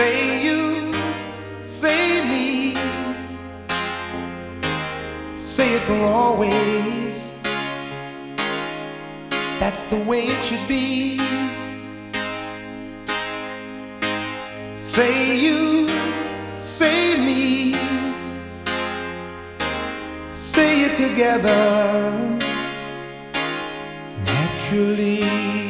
Say you, say me, say it for always. That's the way it should be. Say you, say me, say it together naturally.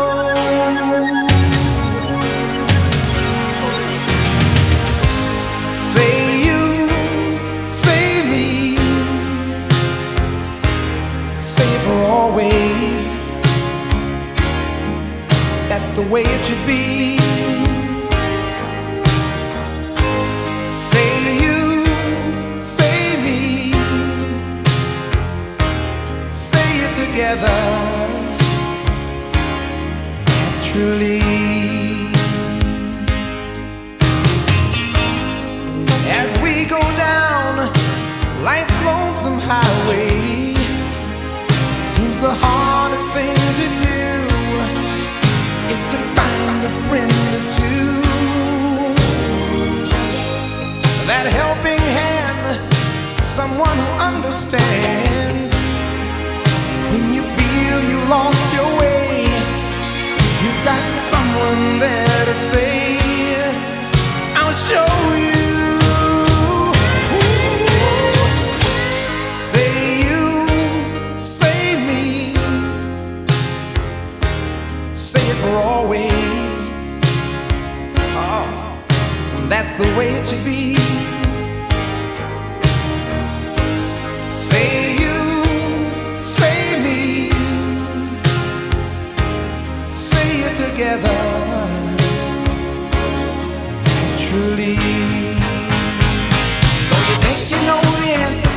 Be. Say you, say me, say it together friend that's the way it should be. Say you, say me, say it together naturally. So you think you know the answer?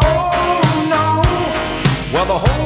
Oh no, well the whole